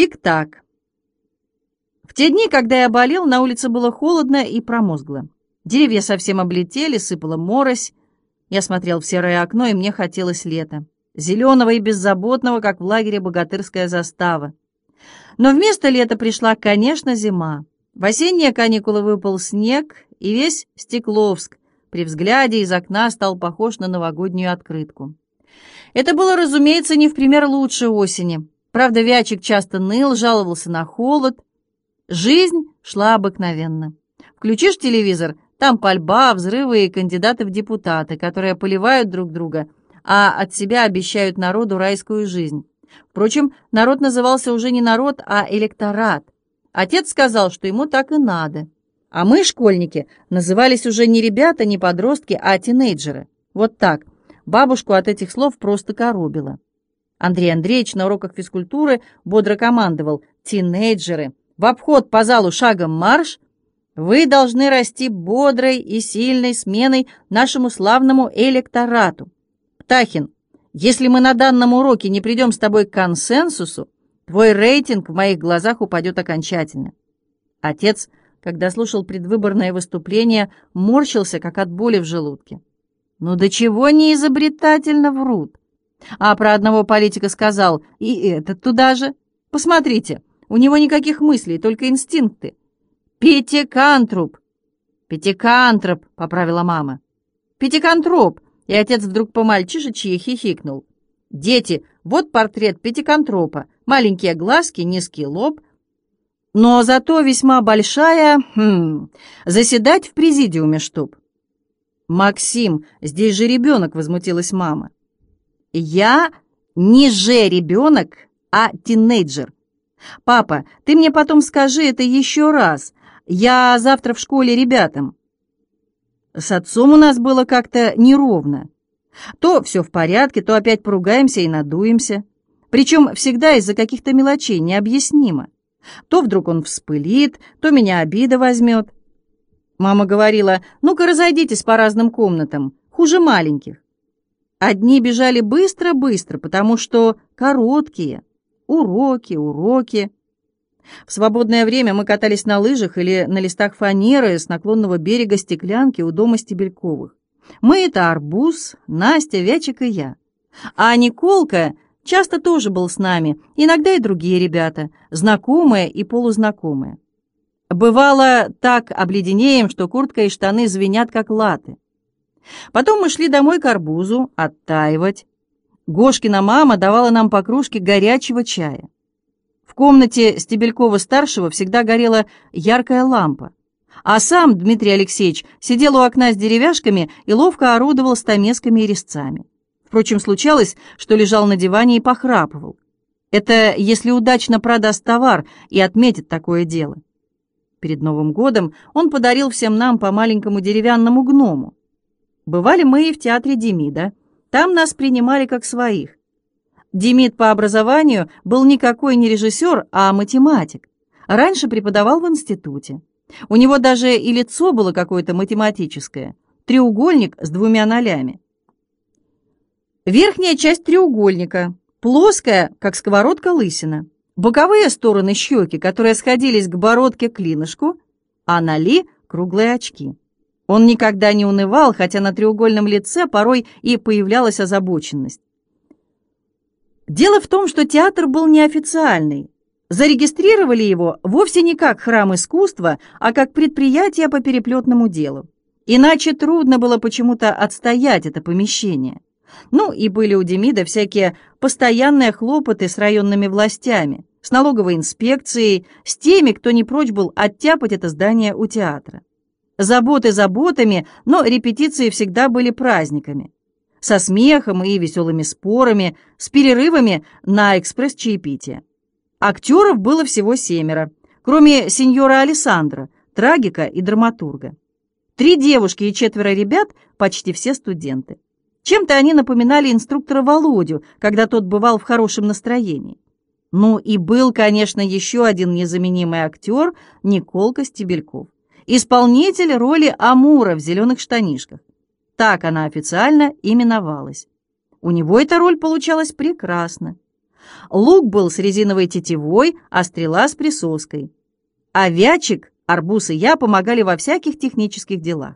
Тик-так. В те дни, когда я болел, на улице было холодно и промозгло. Деревья совсем облетели, сыпала морось. Я смотрел в серое окно, и мне хотелось лета. Зеленого и беззаботного, как в лагере богатырская застава. Но вместо лета пришла, конечно, зима. В осенние каникулы выпал снег, и весь Стекловск при взгляде из окна стал похож на новогоднюю открытку. Это было, разумеется, не в пример лучше осени. Правда, Вячик часто ныл, жаловался на холод. Жизнь шла обыкновенно. Включишь телевизор, там пальба, взрывы и кандидаты в депутаты, которые поливают друг друга, а от себя обещают народу райскую жизнь. Впрочем, народ назывался уже не народ, а электорат. Отец сказал, что ему так и надо. А мы, школьники, назывались уже не ребята, не подростки, а тинейджеры. Вот так. Бабушку от этих слов просто коробило. Андрей Андреевич на уроках физкультуры бодро командовал «Тинейджеры, в обход по залу шагом марш! Вы должны расти бодрой и сильной сменой нашему славному электорату. Птахин, если мы на данном уроке не придем с тобой к консенсусу, твой рейтинг в моих глазах упадет окончательно». Отец, когда слушал предвыборное выступление, морщился, как от боли в желудке. «Ну до чего не изобретательно врут!» А про одного политика сказал, и этот туда же. Посмотрите, у него никаких мыслей, только инстинкты. Пятикантроп. Пятикантроп, поправила мама. Пятикантроп. И отец вдруг по-мальчишечьи хихикнул. Дети, вот портрет пятикантропа. Маленькие глазки, низкий лоб. Но зато весьма большая... Хм, заседать в президиуме чтоб. «Максим, здесь же ребенок!» — возмутилась мама. Я не же ребенок, а тинейджер. Папа, ты мне потом скажи это еще раз. Я завтра в школе ребятам. С отцом у нас было как-то неровно. То все в порядке, то опять поругаемся и надуемся. Причем всегда из-за каких-то мелочей, необъяснимо. То вдруг он вспылит, то меня обида возьмет. Мама говорила, ну-ка разойдитесь по разным комнатам, хуже маленьких. Одни бежали быстро-быстро, потому что короткие. Уроки, уроки. В свободное время мы катались на лыжах или на листах фанеры с наклонного берега стеклянки у дома Стебельковых. Мы — это Арбуз, Настя, Вячик и я. А Николка часто тоже был с нами, иногда и другие ребята, знакомые и полузнакомые. Бывало, так обледенеем, что куртка и штаны звенят, как латы. Потом мы шли домой к арбузу, оттаивать. Гошкина мама давала нам по кружке горячего чая. В комнате Стебелькова-старшего всегда горела яркая лампа. А сам Дмитрий Алексеевич сидел у окна с деревяшками и ловко орудовал стамесками и резцами. Впрочем, случалось, что лежал на диване и похрапывал. Это если удачно продаст товар и отметит такое дело. Перед Новым годом он подарил всем нам по маленькому деревянному гному. Бывали мы и в театре Демида. Там нас принимали как своих. Демид по образованию был никакой не режиссер, а математик. Раньше преподавал в институте. У него даже и лицо было какое-то математическое. Треугольник с двумя нолями. Верхняя часть треугольника, плоская, как сковородка лысина. Боковые стороны щеки, которые сходились к бородке клинышку, а ноли — круглые очки. Он никогда не унывал, хотя на треугольном лице порой и появлялась озабоченность. Дело в том, что театр был неофициальный. Зарегистрировали его вовсе не как храм искусства, а как предприятие по переплетному делу. Иначе трудно было почему-то отстоять это помещение. Ну и были у Демида всякие постоянные хлопоты с районными властями, с налоговой инспекцией, с теми, кто не прочь был оттяпать это здание у театра. Заботы заботами, но репетиции всегда были праздниками. Со смехом и веселыми спорами, с перерывами на экспресс-чаепитие. Актеров было всего семеро, кроме сеньора Александра, трагика и драматурга. Три девушки и четверо ребят, почти все студенты. Чем-то они напоминали инструктора Володю, когда тот бывал в хорошем настроении. Ну и был, конечно, еще один незаменимый актер Николка Стебельков исполнитель роли Амура в «Зеленых штанишках». Так она официально именовалась. У него эта роль получалась прекрасно. Лук был с резиновой тетивой, а стрела с присоской. Вячик, Арбуз и я помогали во всяких технических делах.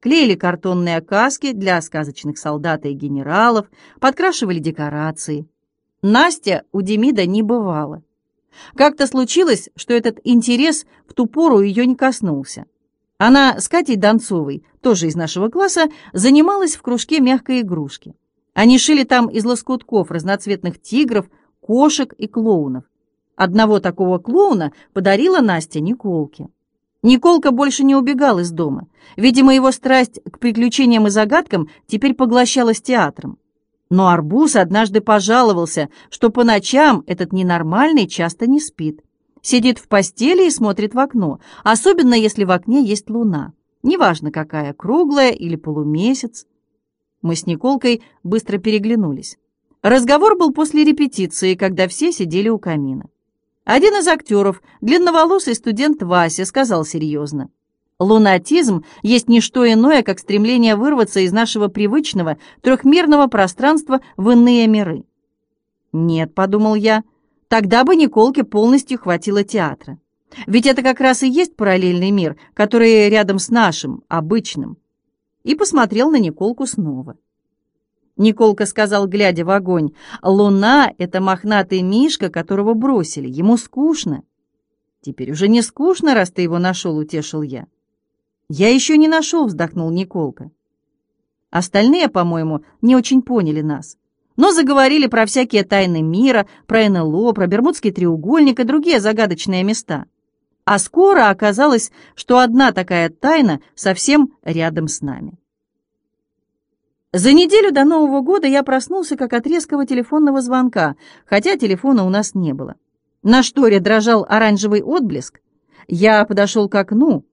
Клеили картонные каски для сказочных солдат и генералов, подкрашивали декорации. Настя у Демида не бывала. Как-то случилось, что этот интерес в ту пору ее не коснулся. Она с Катей Донцовой, тоже из нашего класса, занималась в кружке мягкой игрушки. Они шили там из лоскутков разноцветных тигров, кошек и клоунов. Одного такого клоуна подарила Настя Николке. Николка больше не убегал из дома. Видимо, его страсть к приключениям и загадкам теперь поглощалась театром. Но Арбуз однажды пожаловался, что по ночам этот ненормальный часто не спит. Сидит в постели и смотрит в окно, особенно если в окне есть луна. Неважно какая, круглая или полумесяц. Мы с Николкой быстро переглянулись. Разговор был после репетиции, когда все сидели у камина. Один из актеров, длинноволосый студент Вася, сказал серьезно. Лунатизм есть не что иное, как стремление вырваться из нашего привычного трехмерного пространства в иные миры. «Нет», — подумал я, — «тогда бы Николке полностью хватило театра. Ведь это как раз и есть параллельный мир, который рядом с нашим, обычным». И посмотрел на Николку снова. Николка сказал, глядя в огонь, «Луна — это мохнатый мишка, которого бросили. Ему скучно». «Теперь уже не скучно, раз ты его нашел», — утешил я. «Я еще не нашел», — вздохнул Николка. Остальные, по-моему, не очень поняли нас, но заговорили про всякие тайны мира, про НЛО, про Бермудский треугольник и другие загадочные места. А скоро оказалось, что одна такая тайна совсем рядом с нами. За неделю до Нового года я проснулся как от резкого телефонного звонка, хотя телефона у нас не было. На шторе дрожал оранжевый отблеск. Я подошел к окну,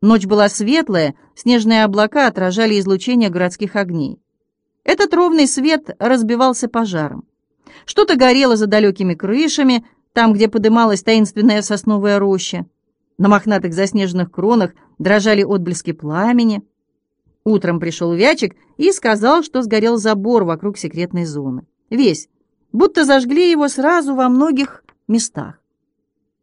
Ночь была светлая, снежные облака отражали излучение городских огней. Этот ровный свет разбивался пожаром. Что-то горело за далекими крышами, там, где подымалась таинственная сосновая роща. На мохнатых заснеженных кронах дрожали отблески пламени. Утром пришел Вячик и сказал, что сгорел забор вокруг секретной зоны. Весь, будто зажгли его сразу во многих местах.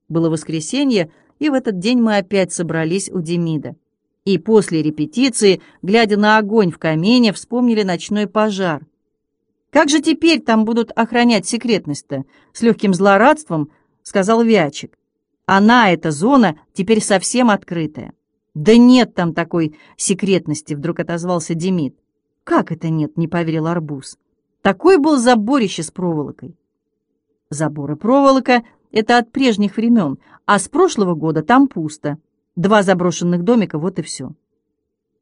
Было воскресенье, и в этот день мы опять собрались у Демида. И после репетиции, глядя на огонь в камине, вспомнили ночной пожар. «Как же теперь там будут охранять секретность-то?» — с легким злорадством сказал Вячик. «Она, эта зона, теперь совсем открытая». «Да нет там такой секретности», — вдруг отозвался Демид. «Как это нет?» — не поверил Арбуз. «Такой был заборище с проволокой». Забор и проволока — это от прежних времен, а с прошлого года там пусто. Два заброшенных домика, вот и все.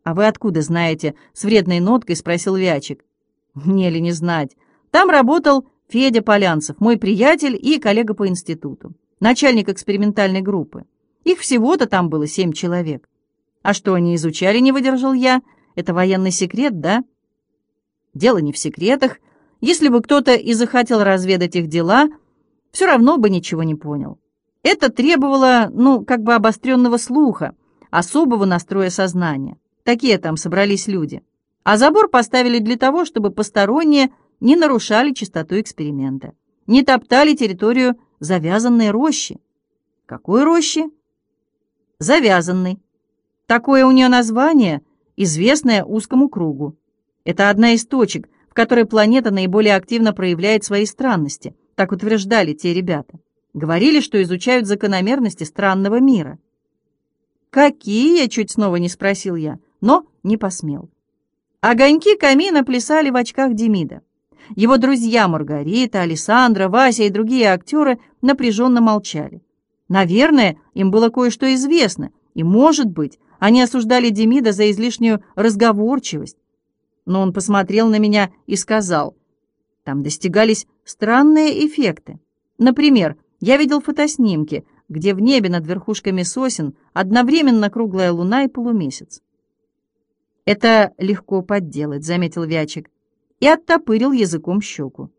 «А вы откуда знаете?» — с вредной ноткой спросил Вячик. «Мне ли не знать. Там работал Федя Полянцев, мой приятель и коллега по институту, начальник экспериментальной группы. Их всего-то там было семь человек. А что они изучали, не выдержал я? Это военный секрет, да?» «Дело не в секретах. Если бы кто-то и захотел разведать их дела, все равно бы ничего не понял. Это требовало, ну, как бы обостренного слуха, особого настроя сознания. Такие там собрались люди. А забор поставили для того, чтобы посторонние не нарушали чистоту эксперимента, не топтали территорию завязанной рощи. Какой рощи? Завязанной. Такое у нее название, известное узкому кругу. Это одна из точек, в которой планета наиболее активно проявляет свои странности, так утверждали те ребята. Говорили, что изучают закономерности странного мира. «Какие?» — чуть снова не спросил я, но не посмел. Огоньки камина плясали в очках Демида. Его друзья Маргарита, Александра, Вася и другие актеры напряженно молчали. Наверное, им было кое-что известно, и, может быть, они осуждали Демида за излишнюю разговорчивость. Но он посмотрел на меня и сказал, там достигались странные эффекты. Например, я видел фотоснимки, где в небе над верхушками сосен одновременно круглая луна и полумесяц. «Это легко подделать», — заметил Вячик, и оттопырил языком щеку.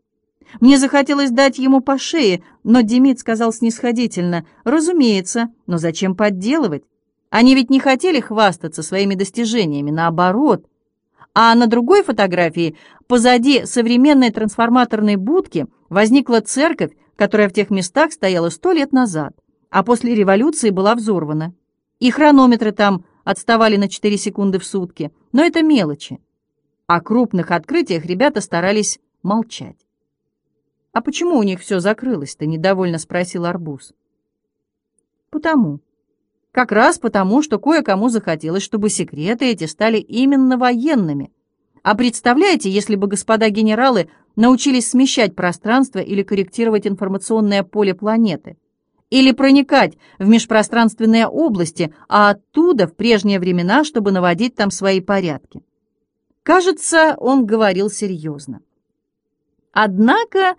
Мне захотелось дать ему по шее, но Демид сказал снисходительно, «Разумеется, но зачем подделывать? Они ведь не хотели хвастаться своими достижениями, наоборот. А на другой фотографии, позади современной трансформаторной будки, возникла церковь, которая в тех местах стояла сто лет назад, а после революции была взорвана. И хронометры там отставали на 4 секунды в сутки, но это мелочи. О крупных открытиях ребята старались молчать. «А почему у них все закрылось-то?» — недовольно спросил Арбуз. «Потому. Как раз потому, что кое-кому захотелось, чтобы секреты эти стали именно военными. А представляете, если бы господа генералы научились смещать пространство или корректировать информационное поле планеты? Или проникать в межпространственные области, а оттуда в прежние времена, чтобы наводить там свои порядки?» Кажется, он говорил серьезно. Однако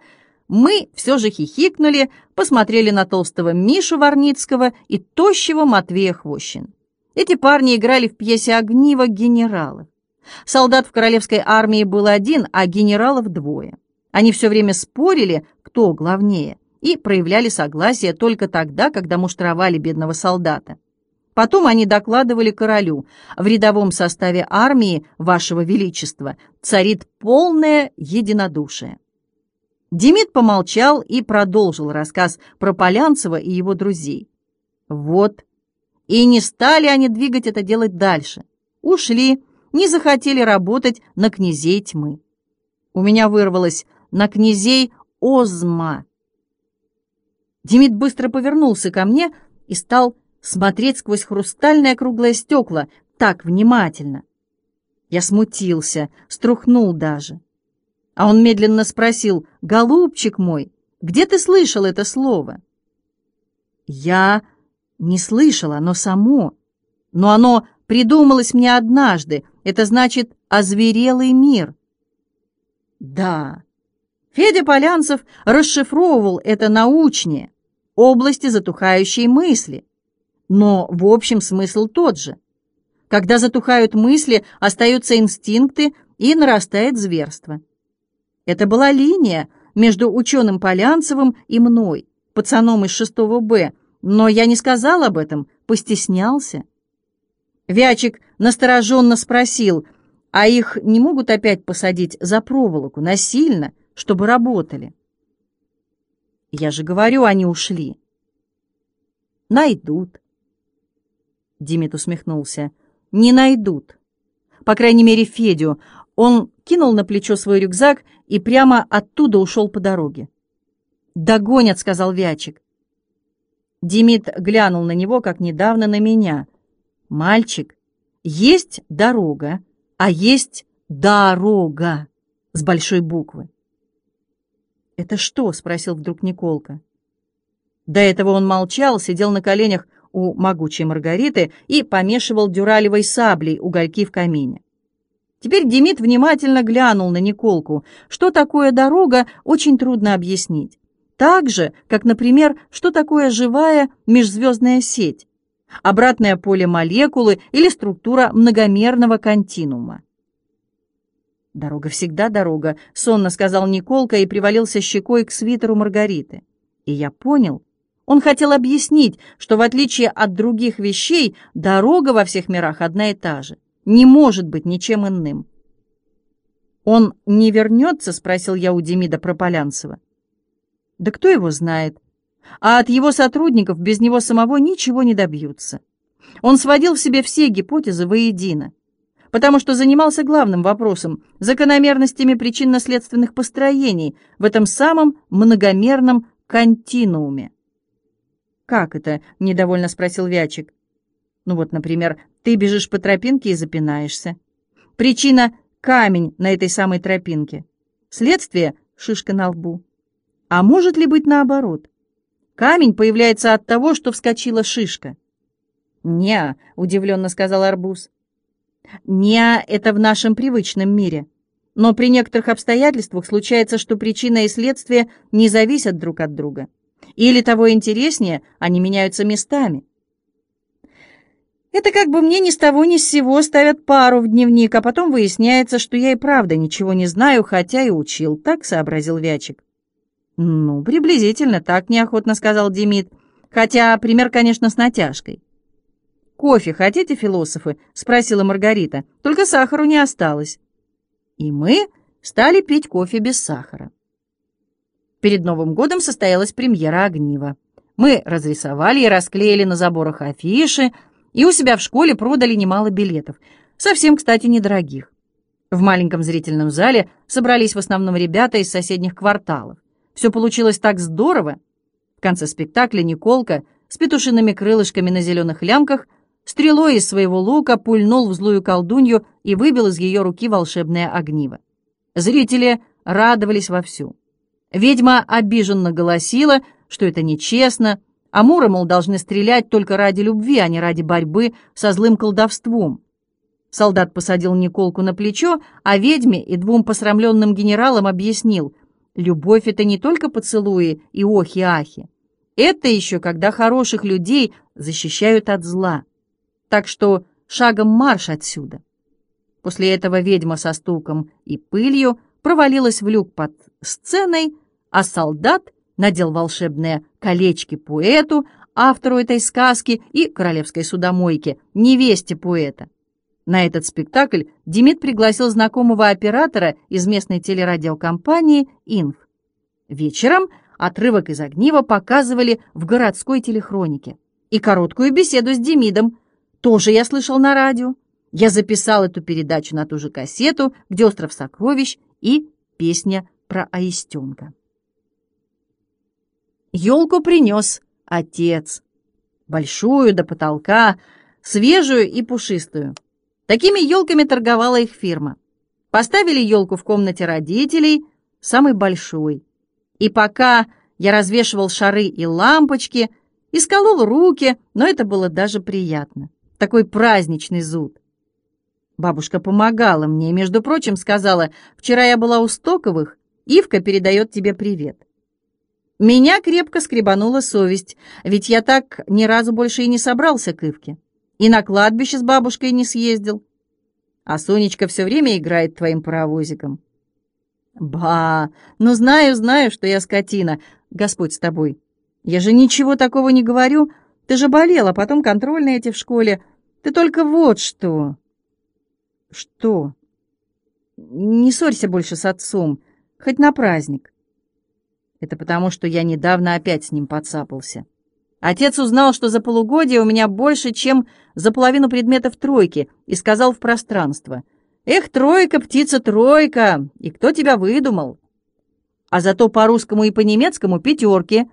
мы все же хихикнули, посмотрели на толстого Мишу Варницкого и тощего Матвея Хвощин. Эти парни играли в пьесе «Огниво» генералов. Солдат в королевской армии был один, а генералов двое. Они все время спорили, кто главнее, и проявляли согласие только тогда, когда муштровали бедного солдата. Потом они докладывали королю, в рядовом составе армии, вашего величества, царит полное единодушие. Демид помолчал и продолжил рассказ про Полянцева и его друзей. Вот. И не стали они двигать это делать дальше. Ушли, не захотели работать на князей тьмы. У меня вырвалось «на князей Озма». Демид быстро повернулся ко мне и стал смотреть сквозь хрустальное круглое стекла так внимательно. Я смутился, струхнул даже. А он медленно спросил, «Голубчик мой, где ты слышал это слово?» Я не слышала, оно само. Но оно придумалось мне однажды. Это значит «озверелый мир». Да, Федя Полянцев расшифровывал это научнее, области затухающей мысли. Но в общем смысл тот же. Когда затухают мысли, остаются инстинкты и нарастает зверство. Это была линия между ученым Полянцевым и мной, пацаном из 6 Б, но я не сказал об этом, постеснялся. Вячик настороженно спросил, а их не могут опять посадить за проволоку, насильно, чтобы работали? Я же говорю, они ушли. Найдут. Димит усмехнулся. Не найдут. По крайней мере, Федю. Он кинул на плечо свой рюкзак и прямо оттуда ушел по дороге. «Догонят», — сказал Вячик. Демид глянул на него, как недавно на меня. «Мальчик, есть дорога, а есть дорога с большой буквы». «Это что?» — спросил вдруг Николка. До этого он молчал, сидел на коленях у могучей Маргариты и помешивал дюралевой саблей угольки в камине. Теперь Демид внимательно глянул на Николку. Что такое дорога, очень трудно объяснить. Так же, как, например, что такое живая межзвездная сеть, обратное поле молекулы или структура многомерного континуума. «Дорога всегда дорога», — сонно сказал Николка и привалился щекой к свитеру Маргариты. И я понял. Он хотел объяснить, что в отличие от других вещей, дорога во всех мирах одна и та же не может быть ничем иным. «Он не вернется?» — спросил я у Демида Прополянцева. «Да кто его знает? А от его сотрудников без него самого ничего не добьются. Он сводил в себе все гипотезы воедино, потому что занимался главным вопросом — закономерностями причинно-следственных построений в этом самом многомерном континууме. «Как это?» — недовольно спросил Вячик. Ну вот, например, ты бежишь по тропинке и запинаешься. Причина — камень на этой самой тропинке. Следствие — шишка на лбу. А может ли быть наоборот? Камень появляется от того, что вскочила шишка. «Не», — удивленно сказал арбуз. «Не, это в нашем привычном мире. Но при некоторых обстоятельствах случается, что причина и следствие не зависят друг от друга. Или того интереснее, они меняются местами. Это как бы мне ни с того ни с сего ставят пару в дневник, а потом выясняется, что я и правда ничего не знаю, хотя и учил. Так сообразил Вячик. «Ну, приблизительно так неохотно», — сказал Демид. «Хотя пример, конечно, с натяжкой». «Кофе хотите, философы?» — спросила Маргарита. «Только сахару не осталось». И мы стали пить кофе без сахара. Перед Новым годом состоялась премьера «Огнива». Мы разрисовали и расклеили на заборах афиши, и у себя в школе продали немало билетов, совсем, кстати, недорогих. В маленьком зрительном зале собрались в основном ребята из соседних кварталов. Все получилось так здорово. В конце спектакля Николка с петушиными крылышками на зеленых лямках стрелой из своего лука пульнул в злую колдунью и выбил из ее руки волшебное огниво. Зрители радовались вовсю. Ведьма обиженно голосила, что это нечестно, а Муры, мол, должны стрелять только ради любви, а не ради борьбы со злым колдовством. Солдат посадил Николку на плечо, а ведьме и двум посрамленным генералам объяснил, любовь — это не только поцелуи и охи-ахи. Это еще когда хороших людей защищают от зла. Так что шагом марш отсюда. После этого ведьма со стуком и пылью провалилась в люк под сценой, а солдат надел волшебные колечки поэту, автору этой сказки и королевской судомойке, невесте поэта. На этот спектакль Демид пригласил знакомого оператора из местной телерадиокомпании «Инф». Вечером отрывок из «Огнива» показывали в городской телехронике. И короткую беседу с Демидом тоже я слышал на радио. Я записал эту передачу на ту же кассету, где «Остров сокровищ» и песня про Аистенка. Елку принес отец. Большую до потолка, свежую и пушистую. Такими елками торговала их фирма. Поставили елку в комнате родителей, самый большой. И пока я развешивал шары и лампочки, и сколол руки, но это было даже приятно. Такой праздничный зуд. Бабушка помогала мне и, между прочим, сказала, «Вчера я была у Стоковых, Ивка передает тебе привет». Меня крепко скребанула совесть, ведь я так ни разу больше и не собрался к Ивке. И на кладбище с бабушкой не съездил. А Сонечка все время играет твоим паровозиком. Ба, ну знаю, знаю, что я скотина. Господь с тобой. Я же ничего такого не говорю. Ты же болела, потом контрольные эти в школе. Ты только вот что. Что? Не ссорься больше с отцом, хоть на праздник. Это потому, что я недавно опять с ним подцапался. Отец узнал, что за полугодие у меня больше, чем за половину предметов тройки, и сказал в пространство. «Эх, тройка, птица, тройка! И кто тебя выдумал?» А зато по русскому и по немецкому пятерки.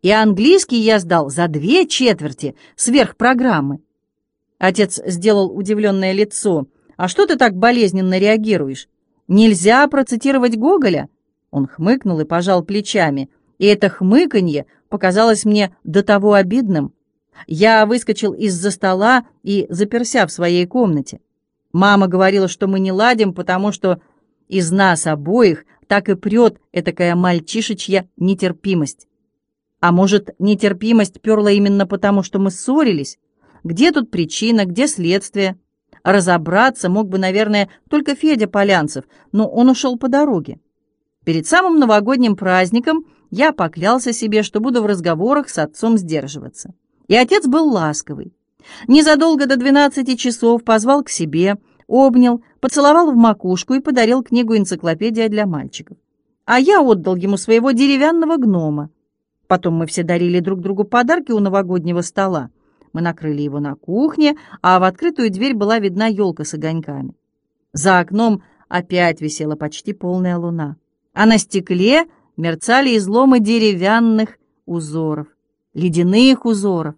И английский я сдал за две четверти сверх программы. Отец сделал удивленное лицо. «А что ты так болезненно реагируешь? Нельзя процитировать Гоголя?» Он хмыкнул и пожал плечами, и это хмыканье показалось мне до того обидным. Я выскочил из-за стола и заперся в своей комнате. Мама говорила, что мы не ладим, потому что из нас обоих так и прет этакая мальчишечья нетерпимость. А может, нетерпимость перла именно потому, что мы ссорились? Где тут причина, где следствие? Разобраться мог бы, наверное, только Федя Полянцев, но он ушел по дороге. Перед самым новогодним праздником я поклялся себе, что буду в разговорах с отцом сдерживаться. И отец был ласковый. Незадолго до двенадцати часов позвал к себе, обнял, поцеловал в макушку и подарил книгу «Энциклопедия для мальчиков». А я отдал ему своего деревянного гнома. Потом мы все дарили друг другу подарки у новогоднего стола. Мы накрыли его на кухне, а в открытую дверь была видна елка с огоньками. За окном опять висела почти полная луна, а на стекле мерцали изломы деревянных узоров, ледяных узоров.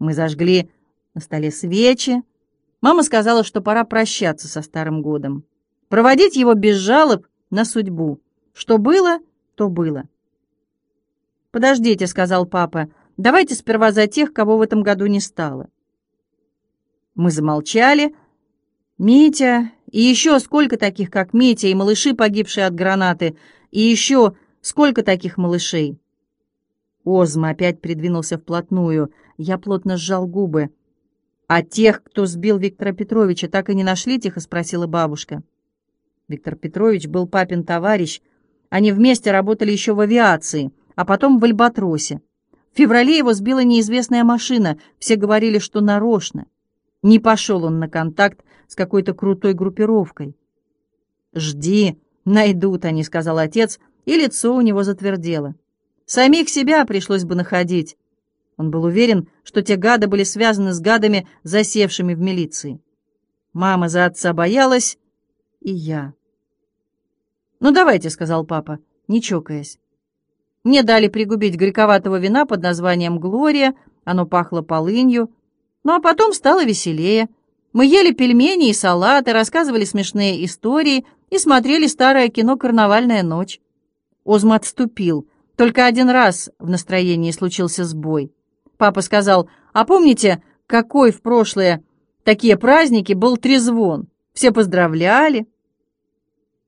Мы зажгли на столе свечи. Мама сказала, что пора прощаться со Старым годом, проводить его без жалоб на судьбу. Что было, то было. «Подождите», — сказал папа, — «давайте сперва за тех, кого в этом году не стало». Мы замолчали. Митя, и еще сколько таких, как Митя, и малыши, погибшие от гранаты, и еще сколько таких малышей. Озма опять придвинулся вплотную. Я плотно сжал губы. «А тех, кто сбил Виктора Петровича, так и не нашли?» — тихо спросила бабушка. Виктор Петрович был папин товарищ. Они вместе работали еще в авиации, а потом в Альбатросе. В феврале его сбила неизвестная машина. Все говорили, что нарочно. Не пошел он на контакт с какой-то крутой группировкой. «Жди, найдут они», — сказал отец, и лицо у него затвердело. «Самих себя пришлось бы находить». Он был уверен, что те гады были связаны с гадами, засевшими в милиции. Мама за отца боялась, и я. «Ну, давайте», — сказал папа, не чокаясь. Мне дали пригубить горьковатого вина под названием «Глория», оно пахло полынью, ну а потом стало веселее. Мы ели пельмени и салаты, рассказывали смешные истории и смотрели старое кино «Карнавальная ночь». Озма отступил. Только один раз в настроении случился сбой. Папа сказал, а помните, какой в прошлое такие праздники был трезвон? Все поздравляли.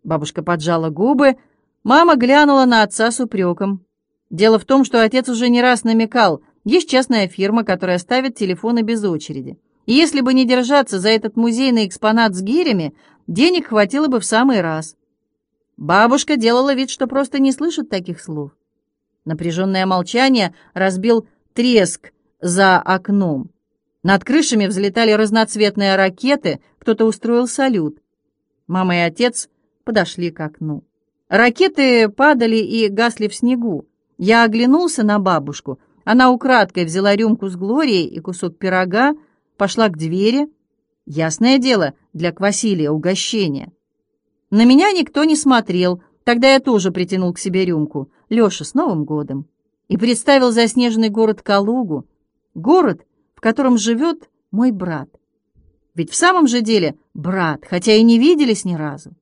Бабушка поджала губы, мама глянула на отца с упреком. Дело в том, что отец уже не раз намекал, есть частная фирма, которая ставит телефоны без очереди. И если бы не держаться за этот музейный экспонат с гирями, денег хватило бы в самый раз. Бабушка делала вид, что просто не слышит таких слов. Напряженное молчание разбил треск за окном. Над крышами взлетали разноцветные ракеты, кто-то устроил салют. Мама и отец подошли к окну. Ракеты падали и гасли в снегу. Я оглянулся на бабушку. Она украдкой взяла рюмку с Глорией и кусок пирога, пошла к двери. Ясное дело, для Квасилия угощение. На меня никто не смотрел, тогда я тоже притянул к себе рюмку. Леша, с Новым годом! И представил заснеженный город Калугу, город, в котором живет мой брат. Ведь в самом же деле брат, хотя и не виделись ни разу.